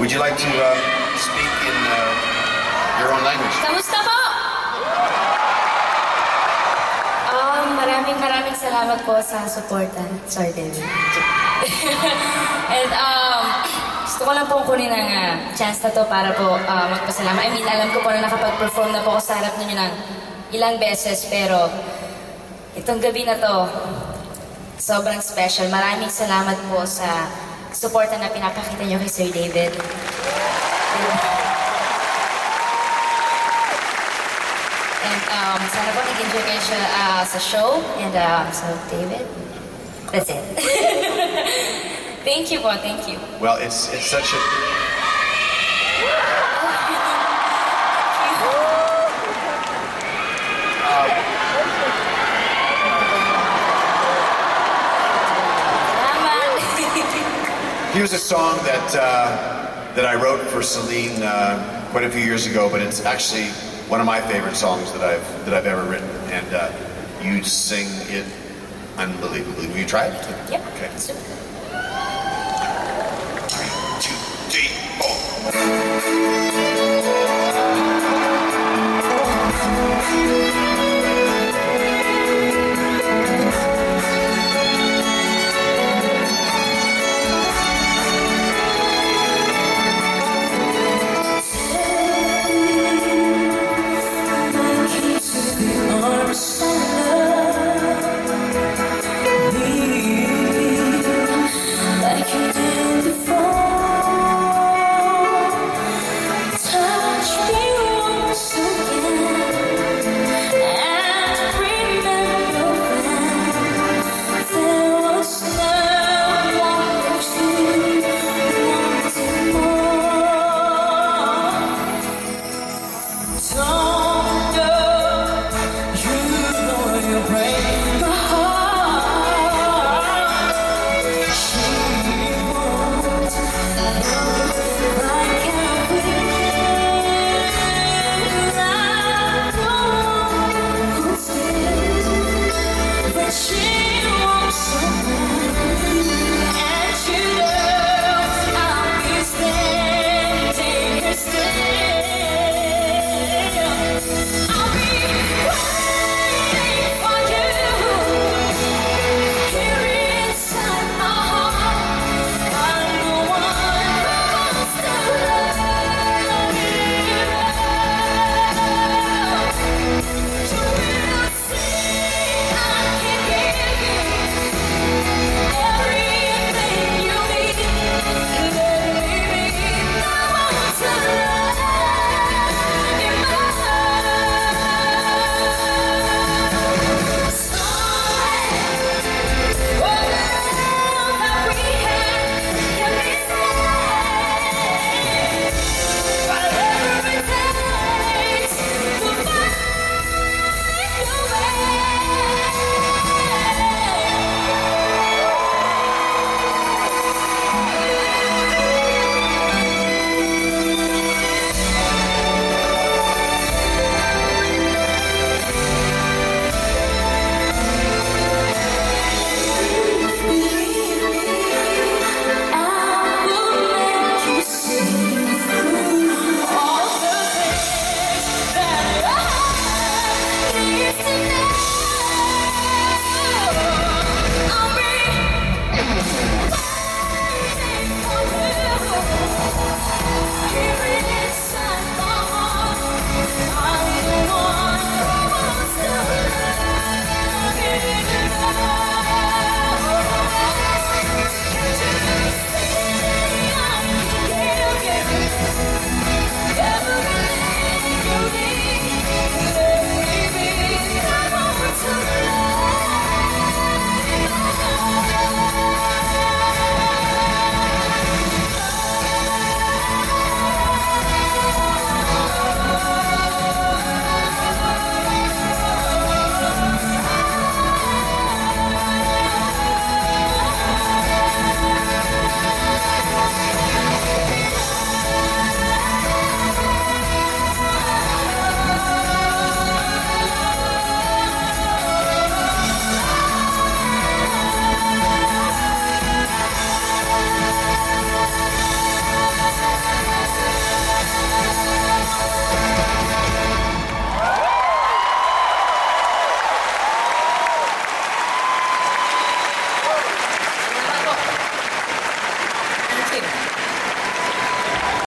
Would you like to uh, speak in uh, your own language? Kamusta po? Um, maraming maraming salamat po sa suporta. Sorry, David. And um, gusto ko lang po kunin ang ah, chance na to para po ah, magpasalamat. I mean, alam ko po na nakapag-perform na po ako sa harap ninyo ng ilang beses, pero itong gabi na to, sobrang special. Maraming salamat po sa suporta na pinapakita niyo kay Sir David. And um, sana po nag-enjoy kayo siya, ah, sa show. And um, so, David, that's it. thank you po, thank you. Well, it's it's such a Here's a song that, uh, that I wrote for Celine uh, quite a few years ago, but it's actually one of my favorite songs that I've, that I've ever written. And uh, you sing it unbelievably. Will you try it? Yep. Okay. Let's do it. Three, two, three, four. your brain